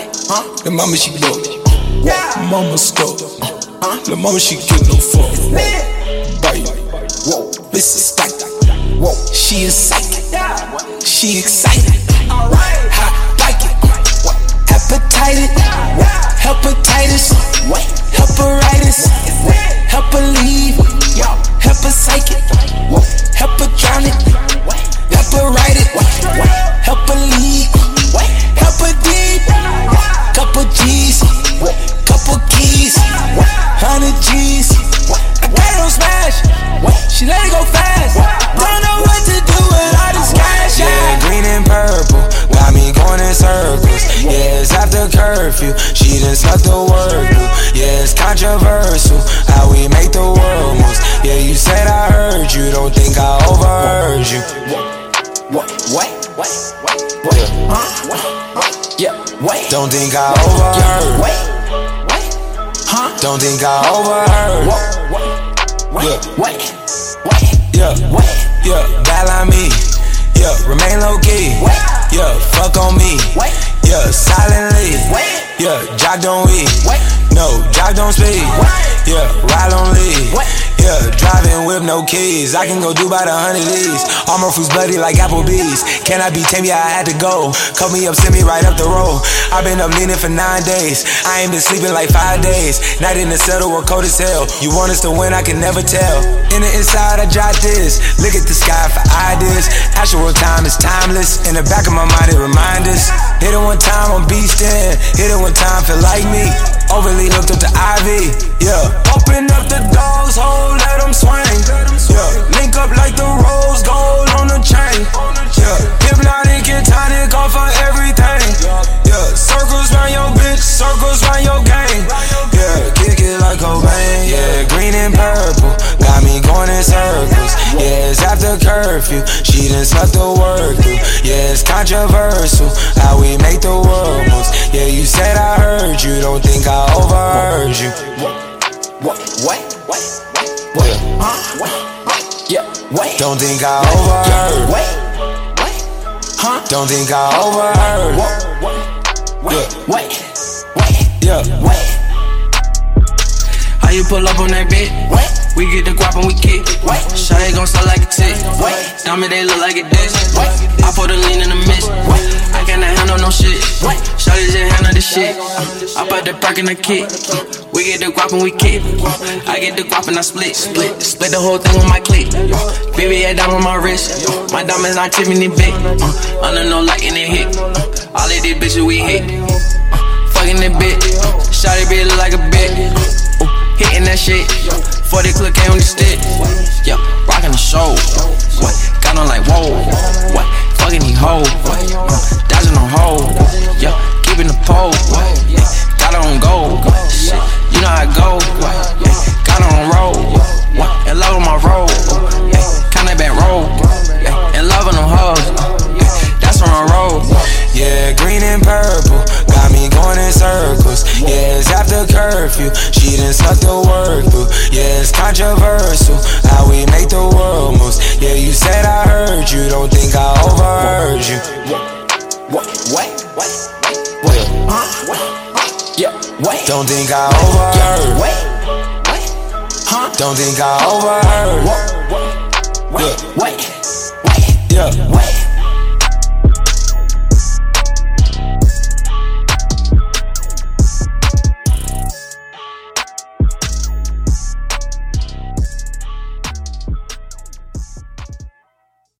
The mama she broke. Mama stole. The mama she get no fuck. Bite. This is stack. She is psychic. She excited. Curfew, she done snuck the word through. Yeah, it's controversial how we make the world moves. Yeah, you said I heard you, don't think I overheard you. What? What? What? What? Huh? Yeah. Wait. Don't think I overheard. Wait. Wait. Huh? Don't think I overheard. Wait. Yeah. Wait. Wait. Yeah, Wait. yeah, bad like me. Yeah, remain low key. Wait. Yeah, fuck on me. Wait. Yeah, silently. Yeah, jock don't we. No, jock don't speak. Yeah, ride on lead. Yeah, driving with no keys. I can go do about a hundred E's. All my fruits bloody like Applebee's. Can I be tame? Yeah, I had to go. Cut me up, send me right up the road. I've been up leaning for nine days. I ain't been sleeping like five days. Night in the settle, we're cold as hell. You want us to win, I can never tell. In the inside, I jot this. Look at the sky for ideas. Actual time is timeless. In the back of my mind, it reminds us. Hit it one time, I'm beastin'. Hit it one time, feel like me. Overly hooked up to Ivy. Yeah. Open up the dog's Curfew. She done snuck the word through. Yeah. It's controversial how we make the world moves. Yeah. You said I heard you. Don't think I overheard you. What? Wait. Wait. Wait. Huh? Wait. Yeah. Wait. Don't think I overheard. Wait. Wait. Huh? Don't think I overheard. Wait. Wait. Wait. Yeah. Wait. How you pull up on that bitch? Wait. We get the guap and we kick. Wait. Shawty gon' sell like a tick. Wait. Diamond they look like a dish. Wait. I put a lean in the mist. Wait. I cannot handle no shit. Wait. Shawty just handle the shit. Uh, I put the perk in the kick. Uh, We get the guap and we kick. Uh, I get the guap and I split. Split. Split the whole thing with my click. Uh, Baby, I down on my wrist. Uh, My diamonds not Tiffany big. Uh, Under no light in the hit. Uh, All of these bitches we hit. Uh, Fucking the bitch. Uh, Shawty bitch look like a bitch. Uh, hitting that shit. 40 click on the stick. Yeah, rocking the show. What? Got on like whoa. What? Fucking these hoes. Uh, dodging on hold. Yeah, keeping the pole. Yeah, got on gold. Shit, you know how I go. Yeah, got on roll. What? In love with my roll. Yeah, kinda back roll. Yeah, in love with them hoes. Yeah, that's where I roll. Yeah, green and purple, got me going in circles. Yeah, it's after curfew, controversial how we make the world moves. Yeah, you said I heard you, don't think I overheard you. What? Wait. Wait. Wait. Huh? Yeah. Wait. Don't think I overheard. Wait. Huh? Don't think I overheard. Wait.